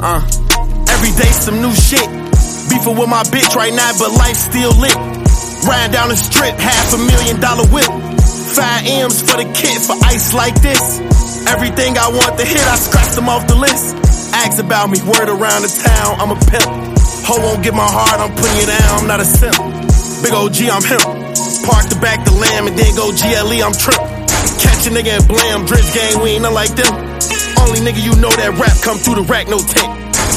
Uh, some new shit. Beefing with my bitch right now, but life still lit. Riding down the strip, half a million dollar whip. Five M's for the kid for ice like this. Everything I want to hit, I scratched them off the list. Ask about me, word around the town, I'm a pimp. Ho won't get my heart, I'm putting it down, I'm not a simp. Big OG, I'm him. Park the back the lamb and then go GLE, I'm trip. Catch a nigga and blam, dredge gang, we ain't nothing like them. Only nigga you know that rap come through the rack, no tape.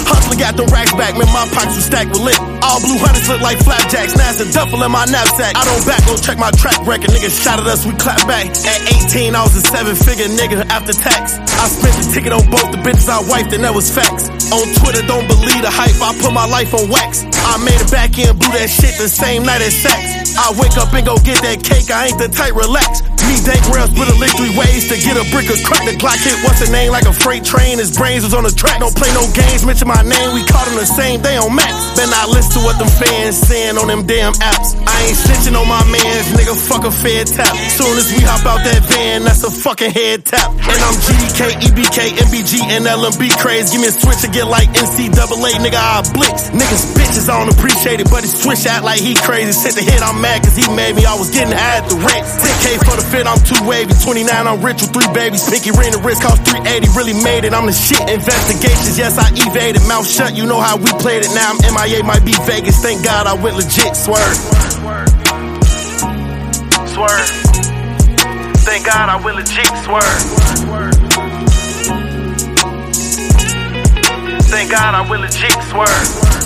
Hustler got the racks back, man, my pockets was stacked with lit. All blue hunters look like flapjacks, now a duffel in my knapsack. I don't back, go check my track record, niggas shot at us, we clap back. At 18, I was a seven figure nigga after tax. I spent the ticket on both the bitches I wiped, and that was facts. On Twitter, don't believe the hype, I put my life on wax. I made it back in, blew that shit the same night as sex. I wake up and go get that cake, I ain't the type, relax. Me, Dank Rails, split a lick three ways to get a brick of crack. The Glock hit what's the name like a freight train. His brains was on the track. Don't play no games, mention my name. We caught him the same day on Max. Better not listen to what them fans saying on them damn apps. I ain't snitching on my mans, nigga. Fuck a fair tap. Soon as we hop out that van, that's a fucking head tap. And I'm GDK, EBK, MBG, and LMB craze. Give me a switch to get like NCAA, nigga. I blitz. Niggas bitches, I don't appreciate it, but he switch act like he crazy. Sent the hit, I'm mad cause he made me. I was getting high at the rent. 10K for the fit, I'm too wavy. 29, I'm rich with three babies. Pinky ring, the wrist cost 380. Really made it, I'm the shit. Investigations, yes, I evaded. Mouth shut, you know how we played it. Now I'm MIA, might be Vegas. Thank God I went legit. Swerve. Swerve. Thank God I went legit. Swerve. Thank God I went legit. Swerve.